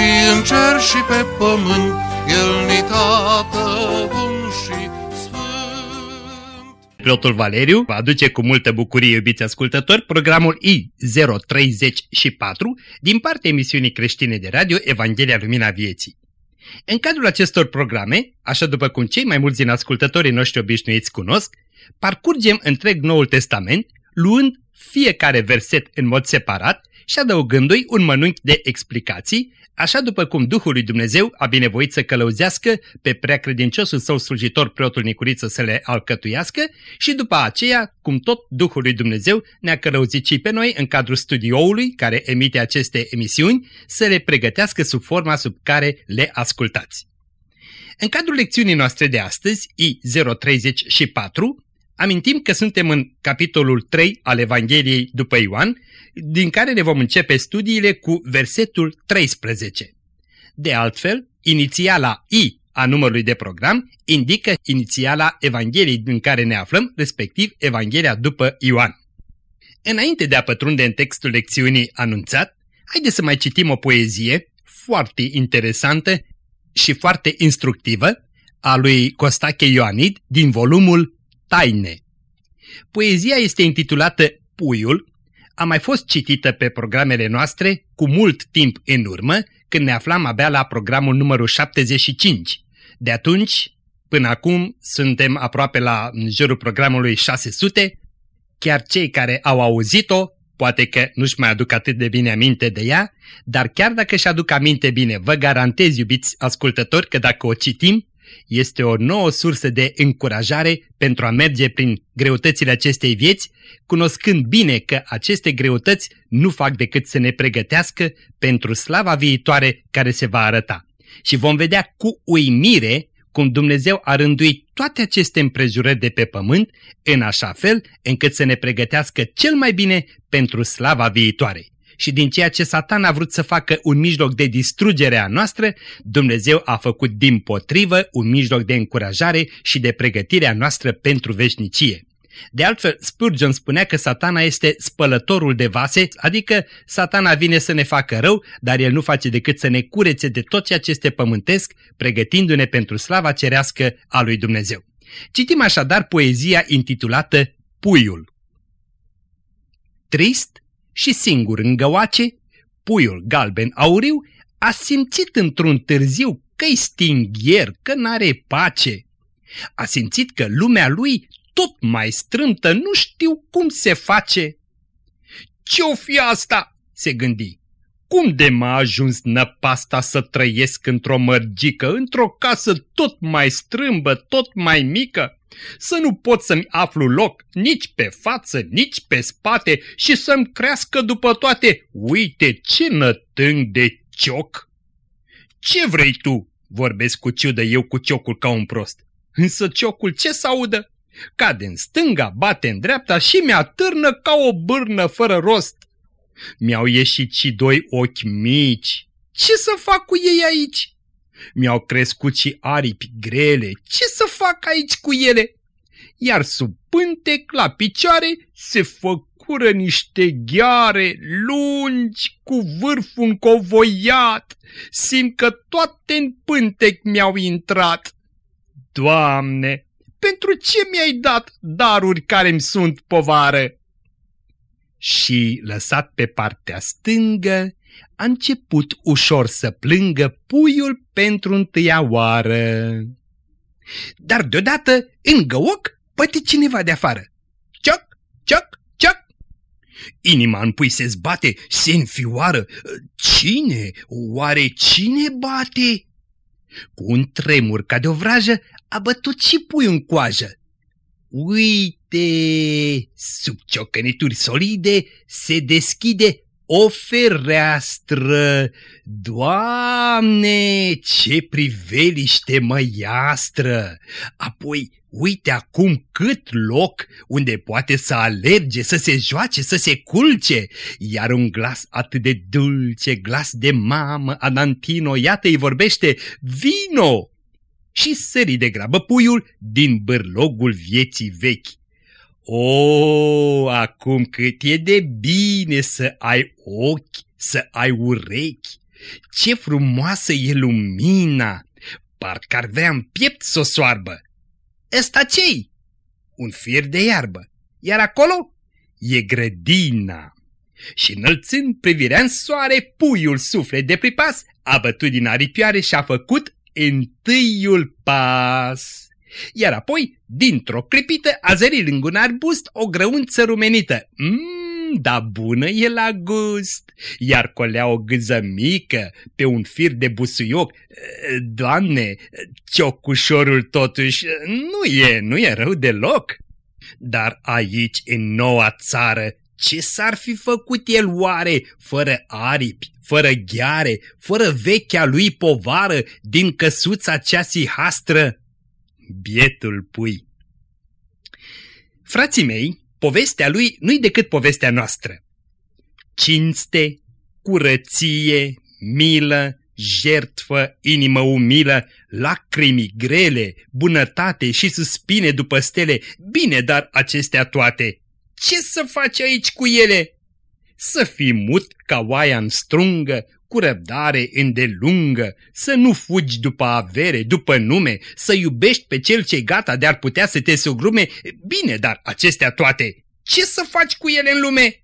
și în cer și pe pământ, El ni tată bun și sfânt. Preotul Valeriu va aduce cu multă bucurie, iubiți ascultători, programul I034 din partea emisiunii creștine de radio Evanghelia Lumina Vieții. În cadrul acestor programe, așa după cum cei mai mulți din ascultătorii noștri obișnuiți cunosc, parcurgem întreg Noul Testament, luând fiecare verset în mod separat și adăugându-i un mănunchi de explicații, așa după cum Duhul lui Dumnezeu a binevoit să călăuzească pe preacredinciosul său slujitor preotul Nicuriță să le alcătuiască și după aceea, cum tot Duhul lui Dumnezeu ne-a călăuzit și pe noi în cadrul studioului care emite aceste emisiuni, să le pregătească sub forma sub care le ascultați. În cadrul lecțiunii noastre de astăzi, I034, amintim că suntem în capitolul 3 al Evangheliei după Ioan, din care ne vom începe studiile cu versetul 13. De altfel, inițiala I a numărului de program indică inițiala Evangheliei din care ne aflăm, respectiv Evanghelia după Ioan. Înainte de a pătrunde în textul lecțiunii anunțat, haideți să mai citim o poezie foarte interesantă și foarte instructivă a lui Costache Ioanid din volumul Taine. Poezia este intitulată Puiul a mai fost citită pe programele noastre cu mult timp în urmă, când ne aflam abia la programul numărul 75. De atunci, până acum, suntem aproape la în jurul programului 600, chiar cei care au auzit-o, poate că nu-și mai aduc atât de bine aminte de ea, dar chiar dacă și aduc aminte bine, vă garantez, iubiți ascultători, că dacă o citim, este o nouă sursă de încurajare pentru a merge prin greutățile acestei vieți, cunoscând bine că aceste greutăți nu fac decât să ne pregătească pentru slava viitoare care se va arăta. Și vom vedea cu uimire cum Dumnezeu a rânduit toate aceste împrejurări de pe pământ în așa fel încât să ne pregătească cel mai bine pentru slava viitoare și din ceea ce Satan a vrut să facă un mijloc de distrugere a noastră, Dumnezeu a făcut din potrivă un mijloc de încurajare și de pregătire a noastră pentru veșnicie. De altfel, Spurgeon spunea că satana este spălătorul de vase, adică satana vine să ne facă rău, dar el nu face decât să ne curețe de tot ceea ce este pământesc, pregătindu-ne pentru slava cerească a lui Dumnezeu. Citim așadar poezia intitulată Puiul. Trist și singur în găoace, puiul galben auriu a simțit într-un târziu că-i stingher, că n-are pace. A simțit că lumea lui tot mai strâmtă, nu știu cum se face. Ce-o fi asta?" se gândi. Cum de m-a ajuns năpasta să trăiesc într-o mărgică, într-o casă tot mai strâmbă, tot mai mică? Să nu pot să-mi aflu loc nici pe față, nici pe spate și să-mi crească după toate. Uite ce nătâng de cioc! Ce vrei tu? Vorbesc cu ciudă eu cu ciocul ca un prost. Însă ciocul ce s-audă? Cade în stânga, bate în dreapta și mi-atârnă ca o bârnă fără rost. Mi-au ieșit și doi ochi mici. Ce să fac cu ei aici? Mi-au crescut și aripi grele. Ce să fac aici cu ele? Iar sub pântec, la picioare, se făcură niște gheare lungi cu vârful încovoiat. Simt că toate în pântec mi-au intrat. Doamne, pentru ce mi-ai dat daruri care-mi sunt povară? Și, lăsat pe partea stângă, a început ușor să plângă puiul pentru întâia oară. Dar deodată, în găoc, păte cineva de afară. Cioc, cioc, cioc! Inima în pui se zbate, se înfioară. Cine? Oare cine bate? Cu un tremur ca de o vrajă, a bătut și pui în coajă. Uite, sub ciocănituri solide se deschide o fereastră, Doamne, ce priveliște măiastră! Apoi, uite acum cât loc unde poate să alerge, să se joace, să se culce, iar un glas atât de dulce, glas de mamă, Anantino, iată îi vorbește, vino! Și sări de grabă puiul din bârlogul vieții vechi. O, acum cât e de bine să ai ochi, să ai urechi! Ce frumoasă e lumina! Parcă ar vrea în piept să o soarbă. Ăsta ce-i? Un fir de iarbă. Iar acolo e grădina. Și înălțând privirea în soare, puiul suflet de pripas a bătut din aripioare și a făcut întâiul pas. Iar apoi, dintr-o clipită, a zărit lângă un arbust o grăunță rumenită. Mmm, da bună e la gust! Iar colea o gâză mică pe un fir de busuioc. Doamne, ciocușorul totuși nu e, nu e rău deloc. Dar aici, în noua țară, ce s-ar fi făcut el oare fără aripi, fără gheare, fără vechea lui povară din căsuța cea sihastră? Bietul pui. Frații mei, povestea lui nu-i decât povestea noastră. Cinste, curăție, milă, jertfă, inimă umilă, lacrimi grele, bunătate și suspine după stele, bine, dar acestea toate, ce să faci aici cu ele? Să fii mut ca oaia în strungă, cu răbdare îndelungă, să nu fugi după avere, după nume, să iubești pe cel ce gata de-ar putea să te sugrume, bine, dar acestea toate, ce să faci cu ele în lume?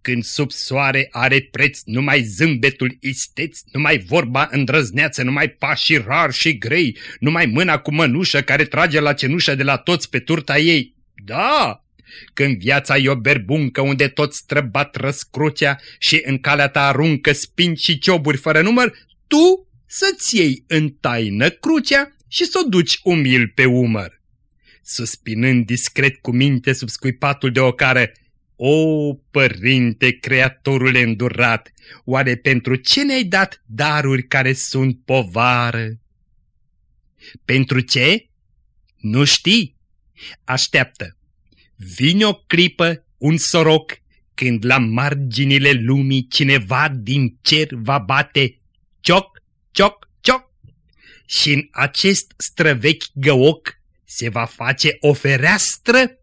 Când sub soare are preț numai zâmbetul isteț, numai vorba îndrăzneață, numai pașii rar și grei, numai mâna cu mănușă care trage la cenușă de la toți pe turta ei. Da, când viața e o berbuncă unde tot străbat răscrucea și în calea ta aruncă spini și cioburi fără număr, tu să-ți iei în taină crucea și să o duci umil pe umăr. Suspinând discret cu minte sub scuipatul de ocară, O, părinte, creatorul îndurat, oare pentru ce ne-ai dat daruri care sunt povară? Pentru ce? Nu știi. Așteaptă. Vine o clipă, un soroc, când la marginile lumii cineva din cer va bate cioc, cioc, cioc. Și în acest străvechi găoc se va face o fereastră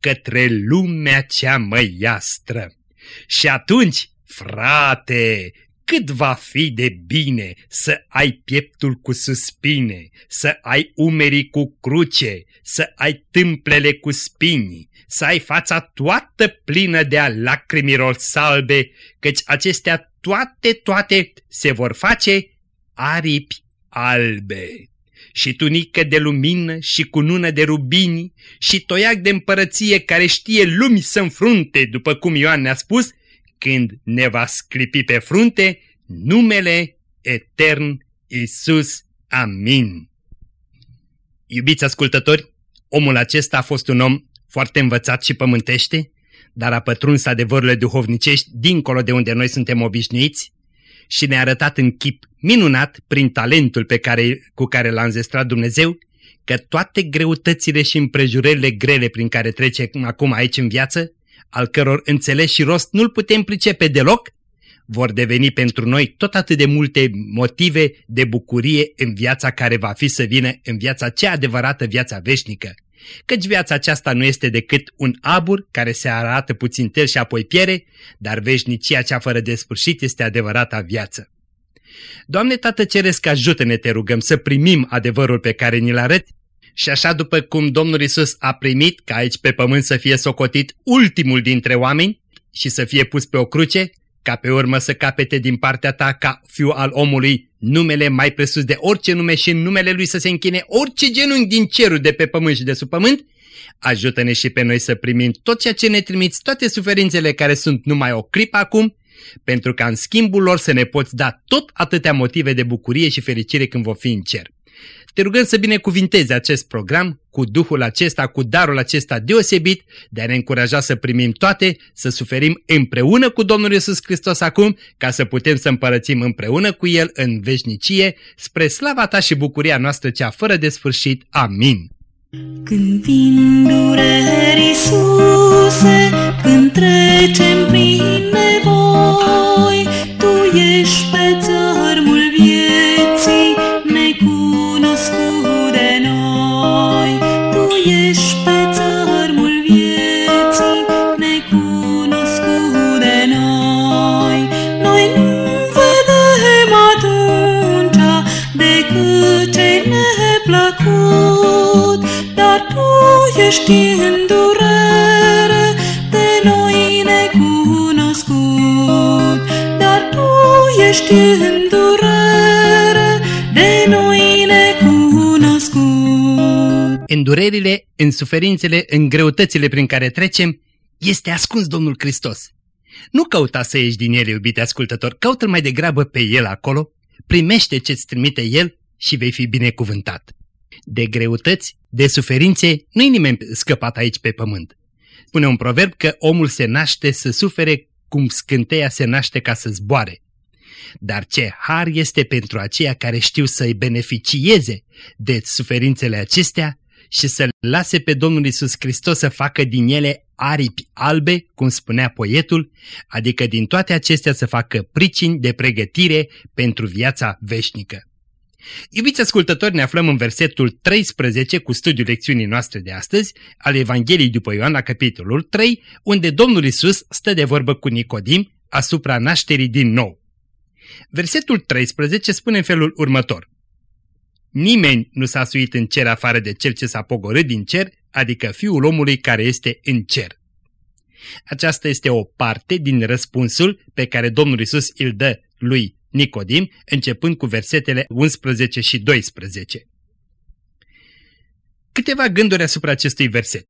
către lumea cea măiastră. Și atunci, frate, cât va fi de bine să ai pieptul cu suspine, să ai umerii cu cruce, să ai tâmplele cu spini, să ai fața toată plină de a lacrimilor salbe, căci acestea toate, toate se vor face aripi albe. Și tunică de lumină și cunună de rubini și toiac de împărăție care știe lumi să înfrunte, după cum Ioan ne-a spus, când ne va sclipi pe frunte numele etern Isus. Amin. Iubiți ascultători, omul acesta a fost un om foarte învățat și pământește, dar a pătruns adevărurile duhovnicești dincolo de unde noi suntem obișnuiți și ne-a arătat în chip minunat, prin talentul pe care, cu care l-a înzestrat Dumnezeu, că toate greutățile și împrejurările grele prin care trece acum aici în viață, al căror înțeles și rost nu-l putem pricepe deloc, vor deveni pentru noi tot atât de multe motive de bucurie în viața care va fi să vină, în viața cea adevărată, viața veșnică căci viața aceasta nu este decât un abur care se arată puțin tel și apoi piere, dar veșnicia cea fără de sfârșit este adevărata viață. Doamne Tată Ceresc, ajută-ne, te rugăm, să primim adevărul pe care ni-l arăți și așa după cum Domnul Isus a primit ca aici pe pământ să fie socotit ultimul dintre oameni și să fie pus pe o cruce, ca pe urmă să capete din partea ta ca fiu al omului numele mai presus de orice nume și în numele lui să se închine orice genunchi din cerul de pe pământ și de sub pământ, ajută-ne și pe noi să primim tot ceea ce ne trimiți, toate suferințele care sunt numai o clipă acum, pentru ca în schimbul lor să ne poți da tot atâtea motive de bucurie și fericire când vom fi în cer. Te rugăm să binecuvintezi acest program cu Duhul acesta, cu darul acesta deosebit, de a ne încuraja să primim toate, să suferim împreună cu Domnul Isus Hristos acum, ca să putem să împărățim împreună cu El în veșnicie, spre slava Ta și bucuria noastră cea fără de sfârșit. Amin. Când vin dureri, Iisuse, când trecem prin nevoi, Tu ești pe țărmul ești în durere, de noi necunoscut. Dar Tu ești în durere, de noi necunoscut. În durerile, în suferințele, în greutățile prin care trecem, este ascuns Domnul Hristos. Nu căuta să ieși din ele, iubite ascultător, caută mai degrabă pe El acolo, primește ce-ți trimite El și vei fi binecuvântat. De greutăți, de suferințe, nu-i nimeni scăpat aici pe pământ. Spune un proverb că omul se naște să sufere cum scânteia se naște ca să zboare. Dar ce har este pentru aceia care știu să-i beneficieze de suferințele acestea și să lase pe Domnul Isus Hristos să facă din ele aripi albe, cum spunea poetul, adică din toate acestea să facă pricini de pregătire pentru viața veșnică. Iubiți ascultători, ne aflăm în versetul 13 cu studiul lecțiunii noastre de astăzi, al Evangheliei după Ioan la capitolul 3, unde Domnul Isus stă de vorbă cu Nicodim asupra nașterii din nou. Versetul 13 spune în felul următor. Nimeni nu s-a suit în cer afară de cel ce s-a pogorât din cer, adică Fiul omului care este în cer. Aceasta este o parte din răspunsul pe care Domnul Isus îl dă lui Nicodim, începând cu versetele 11 și 12. Câteva gânduri asupra acestui verset.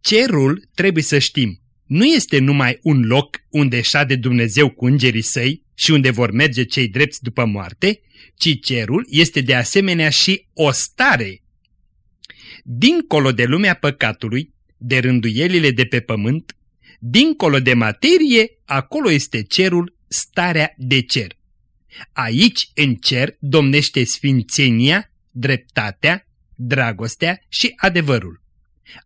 Cerul, trebuie să știm, nu este numai un loc unde șade Dumnezeu cu îngerii săi și unde vor merge cei drepți după moarte, ci cerul este de asemenea și o stare. Dincolo de lumea păcatului, de rânduielile de pe pământ, dincolo de materie, acolo este cerul, starea de cer. Aici, în cer, domnește sfințenia, dreptatea, dragostea și adevărul.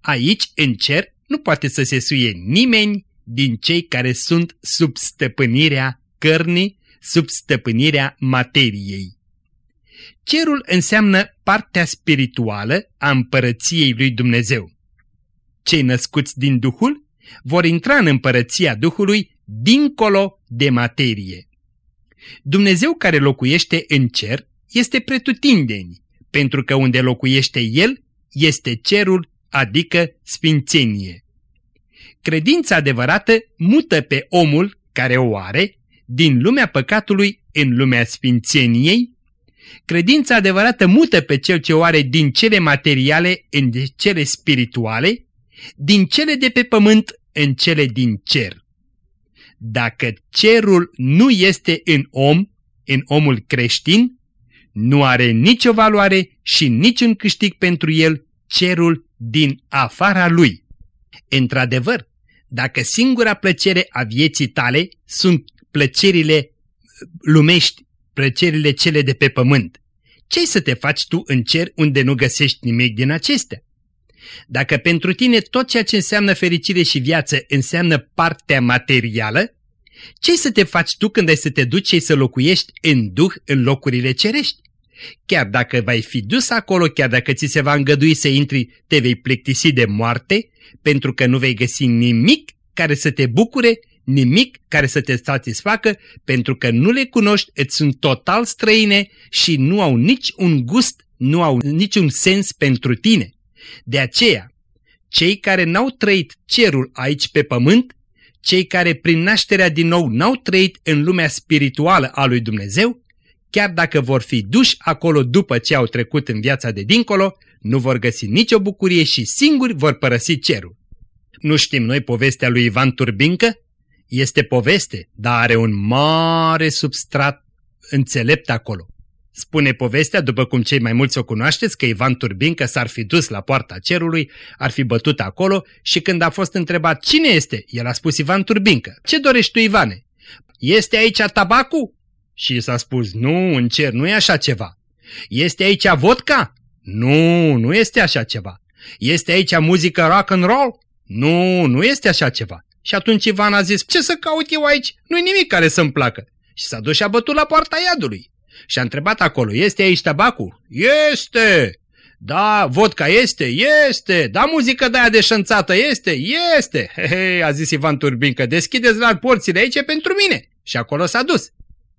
Aici, în cer, nu poate să se suie nimeni din cei care sunt sub stăpânirea cărnii, sub stăpânirea materiei. Cerul înseamnă partea spirituală a împărăției lui Dumnezeu. Cei născuți din Duhul vor intra în împărăția Duhului dincolo de materie. Dumnezeu care locuiește în cer este pretutindeni, pentru că unde locuiește El este cerul, adică sfințenie. Credința adevărată mută pe omul care o are din lumea păcatului în lumea sfințeniei, credința adevărată mută pe cel ce o are din cele materiale în cele spirituale, din cele de pe pământ în cele din cer. Dacă cerul nu este în om, în omul creștin, nu are nicio valoare și niciun câștig pentru el cerul din afara lui. Într-adevăr, dacă singura plăcere a vieții tale sunt plăcerile lumești, plăcerile cele de pe pământ, ce să te faci tu în cer unde nu găsești nimic din acestea? Dacă pentru tine tot ceea ce înseamnă fericire și viață înseamnă partea materială, ce să te faci tu când ai să te duci și să locuiești în duh în locurile cerești? Chiar dacă vei fi dus acolo, chiar dacă ți se va îngădui să intri, te vei plictisi de moarte, pentru că nu vei găsi nimic care să te bucure, nimic care să te satisfacă, pentru că nu le cunoști, îți sunt total străine și nu au nici un gust, nu au niciun sens pentru tine. De aceea, cei care n-au trăit cerul aici pe pământ, cei care prin nașterea din nou n-au trăit în lumea spirituală a lui Dumnezeu, chiar dacă vor fi duși acolo după ce au trecut în viața de dincolo, nu vor găsi nicio bucurie și singuri vor părăsi cerul. Nu știm noi povestea lui Ivan Turbincă? Este poveste, dar are un mare substrat înțelept acolo. Spune povestea, după cum cei mai mulți o cunoașteți, că Ivan Turbincă s-ar fi dus la poarta cerului, ar fi bătut acolo și când a fost întrebat cine este, el a spus Ivan Turbincă. Ce dorești tu, Ivane? Este aici tabacul? Și s-a spus, nu, în cer, nu e așa ceva. Este aici vodka? Nu, nu este așa ceva. Este aici muzică rock and roll? Nu, nu este așa ceva. Și atunci Ivan a zis, ce să caut eu aici? Nu-i nimic care să-mi placă. Și s-a dus și a bătut la poarta iadului. Și a întrebat acolo, este aici tabacul? Este! Da, vodka este? Este! Da, muzică de aia de șănțată este? Este! He, he, a zis Ivan Turbincă, deschideți la porțile aici pentru mine. Și acolo s-a dus.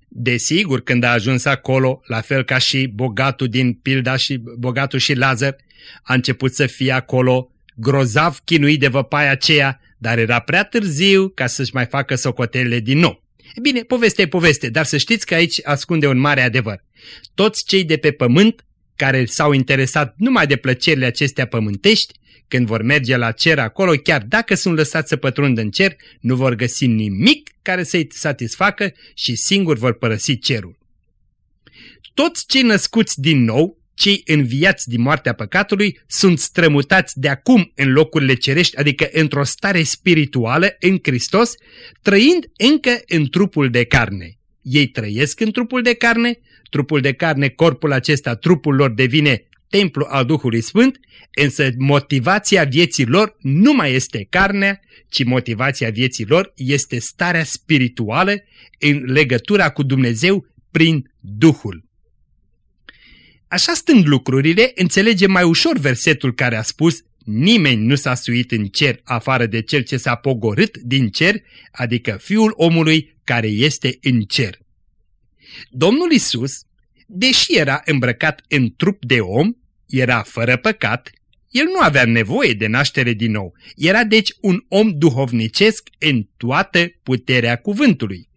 Desigur, când a ajuns acolo, la fel ca și bogatul din Pilda și bogatul și Lazar, a început să fie acolo grozav chinuit de văpaia aceea, dar era prea târziu ca să-și mai facă socotelele din nou. Bine, poveste e poveste, dar să știți că aici ascunde un mare adevăr. Toți cei de pe pământ care s-au interesat numai de plăcerile acestea pământești, când vor merge la cer acolo, chiar dacă sunt lăsați să pătrundă în cer, nu vor găsi nimic care să-i satisfacă și singur vor părăsi cerul. Toți cei născuți din nou, cei înviați din moartea păcatului, sunt strămutați de acum în locurile cerești, adică într-o stare spirituală în Hristos, trăind încă în trupul de carne. Ei trăiesc în trupul de carne, trupul de carne, corpul acesta, trupul lor devine templu al Duhului Sfânt, însă motivația vieții lor nu mai este carnea, ci motivația vieții lor este starea spirituală în legătura cu Dumnezeu prin Duhul. Așa stând lucrurile, înțelegem mai ușor versetul care a spus Nimeni nu s-a suit în cer afară de cel ce s-a pogorât din cer, adică Fiul omului care este în cer. Domnul Isus, deși era îmbrăcat în trup de om, era fără păcat, el nu avea nevoie de naștere din nou. Era deci un om duhovnicesc în toată puterea cuvântului.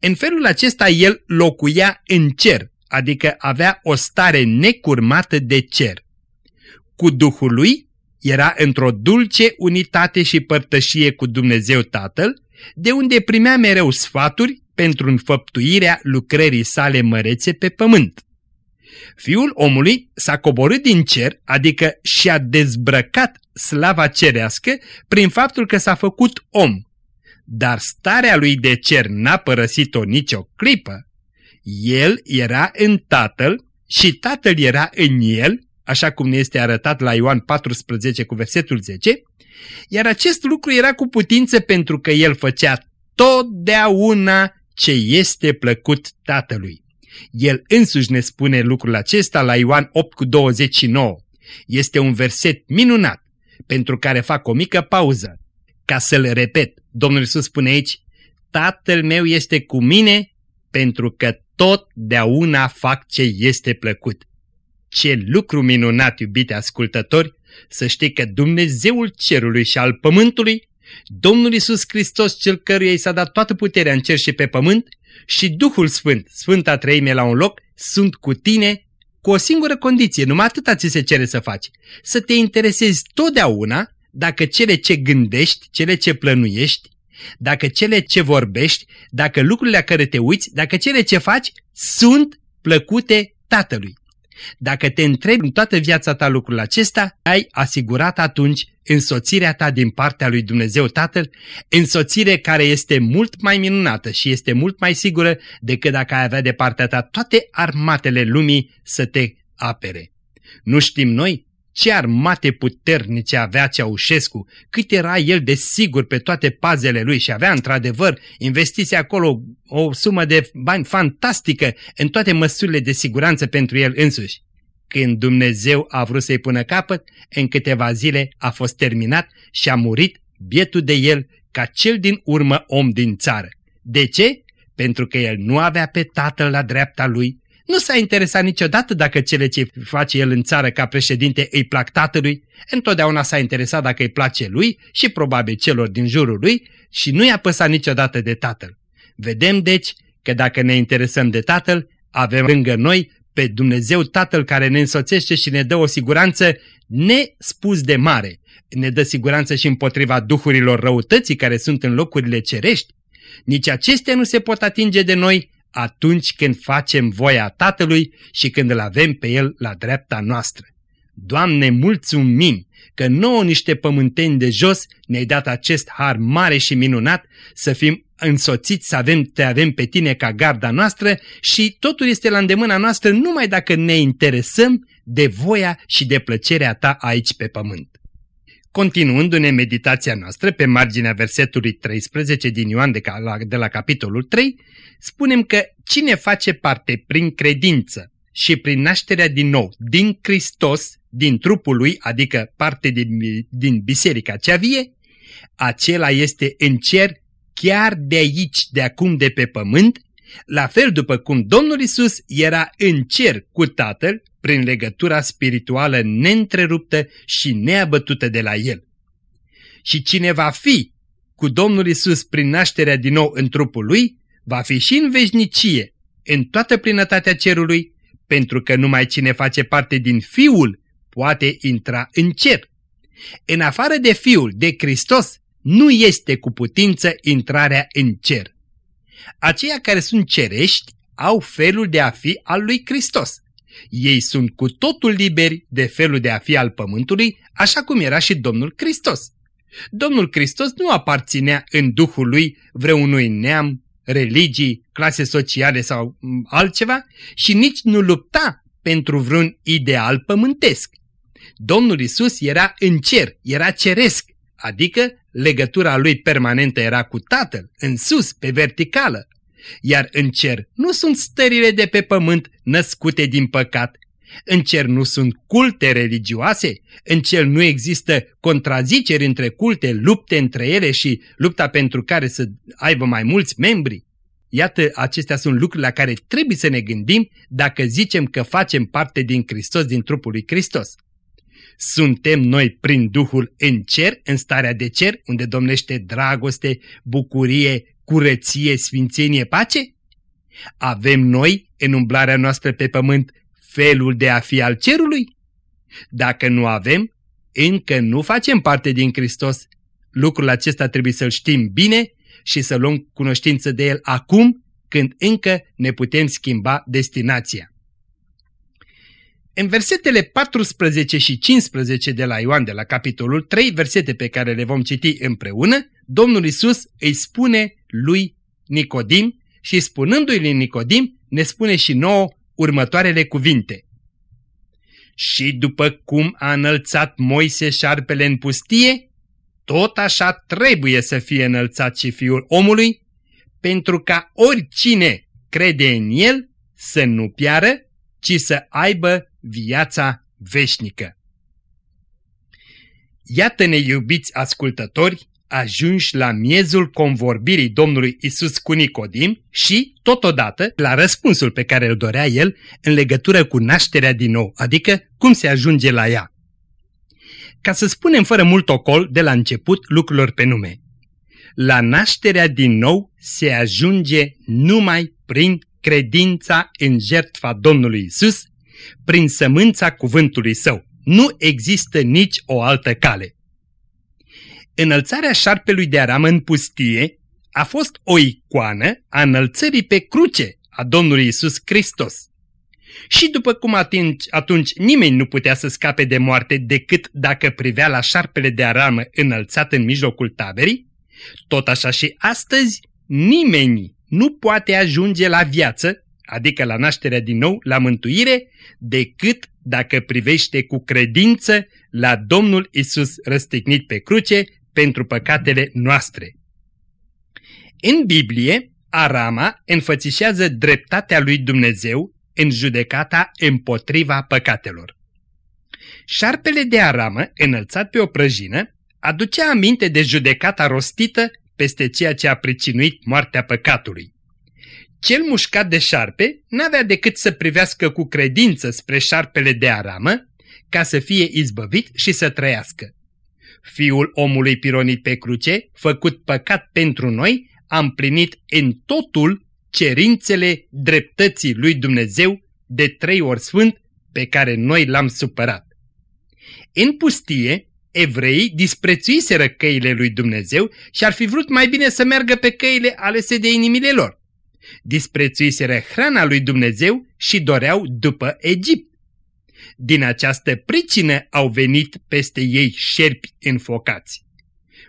În felul acesta el locuia în cer, adică avea o stare necurmată de cer. Cu Duhul lui era într-o dulce unitate și părtășie cu Dumnezeu Tatăl, de unde primea mereu sfaturi pentru înfăptuirea lucrării sale mărețe pe pământ. Fiul omului s-a coborât din cer, adică și-a dezbrăcat slava cerească prin faptul că s-a făcut om. Dar starea lui de cer n-a părăsit-o nicio clipă. El era în Tatăl și Tatăl era în el, așa cum ne este arătat la Ioan 14 cu versetul 10, iar acest lucru era cu putință pentru că el făcea totdeauna ce este plăcut Tatălui. El însuși ne spune lucrul acesta la Ioan 8 cu 29. Este un verset minunat pentru care fac o mică pauză. Ca să-l repet, Domnul Iisus spune aici, Tatăl meu este cu mine pentru că totdeauna fac ce este plăcut. Ce lucru minunat, iubite ascultători, să știi că Dumnezeul cerului și al pământului, Domnul Iisus Hristos, cel căruia i s-a dat toată puterea în cer și pe pământ, și Duhul Sfânt, Sfânta Treime la un loc, sunt cu tine cu o singură condiție, numai atâta ți se cere să faci. Să te interesezi totdeauna dacă cele ce gândești, cele ce plănuiești, dacă cele ce vorbești, dacă lucrurile la care te uiți, dacă cele ce faci sunt plăcute Tatălui. Dacă te întrebi în toată viața ta lucrul acesta, ai asigurat atunci însoțirea ta din partea lui Dumnezeu Tatăl, însoțire care este mult mai minunată și este mult mai sigură decât dacă ai avea de partea ta toate armatele lumii să te apere. Nu știm noi ce armate puternice avea Ceaușescu, cât era el de sigur pe toate pazele lui și avea într-adevăr investiția acolo o sumă de bani fantastică în toate măsurile de siguranță pentru el însuși. Când Dumnezeu a vrut să-i pună capăt, în câteva zile a fost terminat și a murit bietul de el ca cel din urmă om din țară. De ce? Pentru că el nu avea pe tatăl la dreapta lui, nu s-a interesat niciodată dacă cele ce face el în țară ca președinte îi plac tatălui, întotdeauna s-a interesat dacă îi place lui și probabil celor din jurul lui și nu i-a păsat niciodată de tatăl. Vedem deci că dacă ne interesăm de tatăl, avem lângă noi pe Dumnezeu Tatăl care ne însoțește și ne dă o siguranță nespus de mare. Ne dă siguranță și împotriva duhurilor răutății care sunt în locurile cerești. Nici acestea nu se pot atinge de noi atunci când facem voia Tatălui și când îl avem pe El la dreapta noastră. Doamne, mulțumim că nouă niște pământeni de jos ne-ai dat acest har mare și minunat să fim însoțiți, să avem, te avem pe tine ca garda noastră și totul este la îndemâna noastră numai dacă ne interesăm de voia și de plăcerea ta aici pe pământ. Continuându-ne meditația noastră pe marginea versetului 13 din Ioan de, la, de la capitolul 3, spunem că cine face parte prin credință și prin nașterea din nou din Hristos, din trupul lui, adică parte din, din biserica cea vie, acela este în cer chiar de aici, de acum, de pe pământ, la fel după cum Domnul Isus era în cer cu Tatăl prin legătura spirituală neîntreruptă și neabătută de la El. Și cine va fi cu Domnul Isus prin nașterea din nou în trupul Lui, va fi și în veșnicie, în toată plinătatea cerului, pentru că numai cine face parte din Fiul poate intra în cer. În afară de Fiul, de Hristos, nu este cu putință intrarea în cer. Aceia care sunt cerești au felul de a fi al lui Hristos. Ei sunt cu totul liberi de felul de a fi al pământului, așa cum era și Domnul Hristos. Domnul Hristos nu aparținea în Duhul lui vreunui neam, religii, clase sociale sau altceva și nici nu lupta pentru vreun ideal pământesc. Domnul Isus era în cer, era ceresc, adică legătura lui permanentă era cu Tatăl, în sus, pe verticală. Iar în cer nu sunt stările de pe pământ născute din păcat. În cer nu sunt culte religioase, în cer nu există contraziceri între culte, lupte între ele și lupta pentru care să aibă mai mulți membri. Iată, acestea sunt lucruri la care trebuie să ne gândim dacă zicem că facem parte din Hristos, din trupul lui Hristos. Suntem noi prin Duhul în cer, în starea de cer, unde domnește dragoste, bucurie, curăție, sfințenie, pace? Avem noi, în umblarea noastră pe pământ, felul de a fi al cerului? Dacă nu avem, încă nu facem parte din Hristos. Lucrul acesta trebuie să-l știm bine și să luăm cunoștință de el acum, când încă ne putem schimba destinația. În versetele 14 și 15 de la Ioan de la capitolul 3, versete pe care le vom citi împreună, Domnul Isus îi spune lui Nicodim și spunându-i lui Nicodim ne spune și nouă următoarele cuvinte. Și după cum a înălțat Moise șarpele în pustie, tot așa trebuie să fie înălțat și Fiul omului, pentru ca oricine crede în El să nu piară, ci să aibă viața veșnică. Iată-ne, iubiți ascultători, ajunși la miezul convorbirii Domnului Isus cu Nicodim și, totodată, la răspunsul pe care îl dorea el în legătură cu nașterea din nou, adică cum se ajunge la ea. Ca să spunem fără mult ocol de la început lucrurilor pe nume. La nașterea din nou se ajunge numai prin credința în jertfa Domnului Isus prin sămânța cuvântului său. Nu există nici o altă cale. Înălțarea șarpelui de aramă în pustie a fost o icoană a înălțării pe cruce a Domnului Isus Hristos. Și după cum atunci, atunci nimeni nu putea să scape de moarte decât dacă privea la șarpele de aramă înălțat în mijlocul taberii, tot așa și astăzi nimeni nu poate ajunge la viață, adică la nașterea din nou, la mântuire, decât dacă privește cu credință la Domnul Isus răstignit pe cruce pentru păcatele noastre. În Biblie, Arama înfățișează dreptatea lui Dumnezeu în judecata împotriva păcatelor. Șarpele de aramă, înălțat pe o prăjină, aducea aminte de judecata rostită peste ceea ce a pricinuit moartea păcatului. Cel mușcat de șarpe n-avea decât să privească cu credință spre șarpele de aramă ca să fie izbăvit și să trăiască. Fiul omului pironit pe cruce, făcut păcat pentru noi, a împlinit în totul cerințele dreptății lui Dumnezeu de trei ori sfânt pe care noi l-am supărat. În pustie, evreii disprețuiseră căile lui Dumnezeu și ar fi vrut mai bine să meargă pe căile alese de inimile lor. Disprețuiseră hrana lui Dumnezeu și doreau după Egipt. Din această pricină au venit peste ei șerpi înfocați.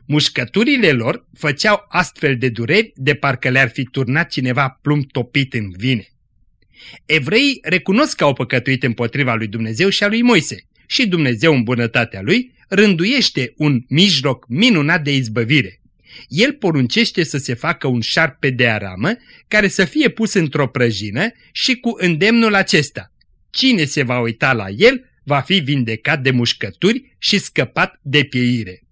Mușcăturile lor făceau astfel de dureri de parcă le-ar fi turnat cineva plumb topit în vine. Evreii recunosc că au păcătuit împotriva lui Dumnezeu și a lui Moise și Dumnezeu în bunătatea lui rânduiește un mijloc minunat de izbăvire. El poruncește să se facă un șarpe de aramă care să fie pus într-o prăjină și cu îndemnul acesta. Cine se va uita la el va fi vindecat de mușcături și scăpat de pieire.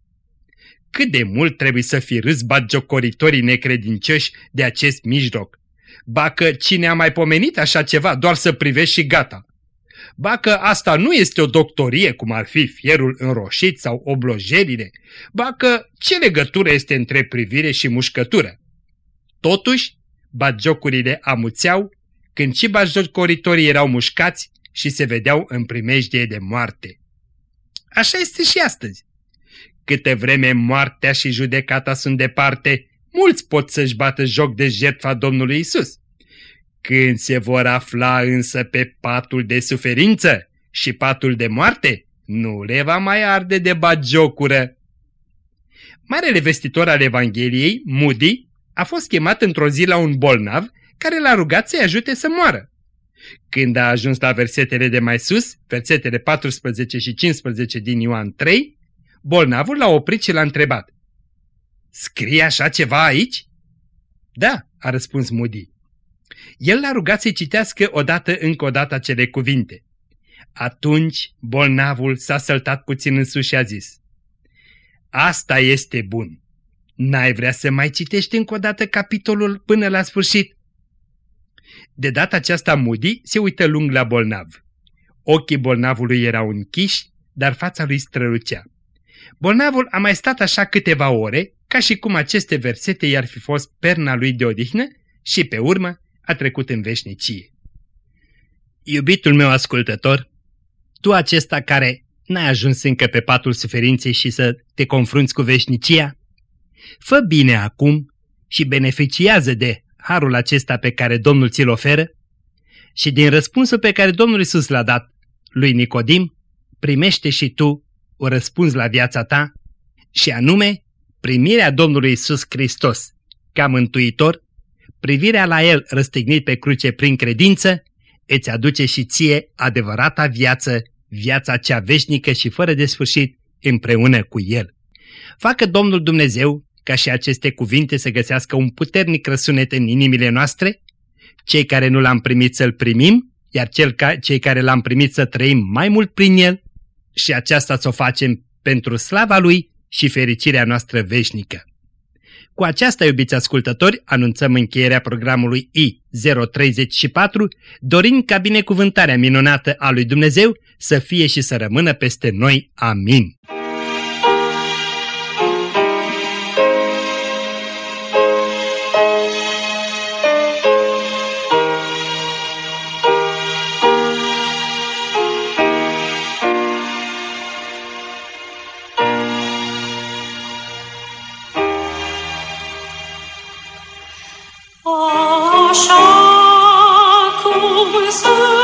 Cât de mult trebuie să fi râs bagiocoritorii necredincioși de acest mijloc. Bacă cine a mai pomenit așa ceva, doar să privești și gata. Bacă asta nu este o doctorie, cum ar fi fierul înroșit sau oblojerile. Bacă ce legătură este între privire și mușcătură. Totuși, bagiocurile amuțeau când și bagiocoritorii erau mușcați și se vedeau în primejdie de moarte. Așa este și astăzi. Câte vreme moartea și judecata sunt departe, mulți pot să-și bată joc de jertfa Domnului Isus. Când se vor afla însă pe patul de suferință și patul de moarte, nu le va mai arde de bagiocură. Marele vestitor al Evangheliei, Moody, a fost chemat într-o zi la un bolnav care l-a rugat să-i ajute să moară. Când a ajuns la versetele de mai sus, versetele 14 și 15 din Ioan 3, bolnavul l-a oprit și l-a întrebat. Scrie așa ceva aici? Da, a răspuns Moody. El l-a rugat să-i citească odată încă o dată acele cuvinte. Atunci bolnavul s-a săltat puțin în sus și a zis, Asta este bun. N-ai vrea să mai citești încă o dată capitolul până la sfârșit? De data aceasta Moody se uită lung la bolnav. Ochii bolnavului erau închiși, dar fața lui strălucea. Bolnavul a mai stat așa câteva ore, ca și cum aceste versete i-ar fi fost perna lui de odihnă și pe urmă a trecut în veșnicie. Iubitul meu ascultător, tu acesta care n-ai ajuns încă pe patul suferinței și să te confrunți cu veșnicia, fă bine acum și beneficiază de harul acesta pe care Domnul ți-l oferă și din răspunsul pe care Domnul Isus l-a dat lui Nicodim, primește și tu o răspuns la viața ta și anume primirea Domnului Isus Hristos ca mântuitor, privirea la El răstignit pe cruce prin credință, îți aduce și ție adevărata viață, viața cea veșnică și fără de sfârșit împreună cu El. Facă Domnul Dumnezeu ca și aceste cuvinte să găsească un puternic răsunet în inimile noastre, cei care nu l-am primit să-l primim, iar cel ca, cei care l-am primit să trăim mai mult prin el și aceasta să o facem pentru slava lui și fericirea noastră veșnică. Cu aceasta, iubiți ascultători, anunțăm încheierea programului I-034, dorind ca binecuvântarea minunată a lui Dumnezeu să fie și să rămână peste noi. Amin. așa cum sunt.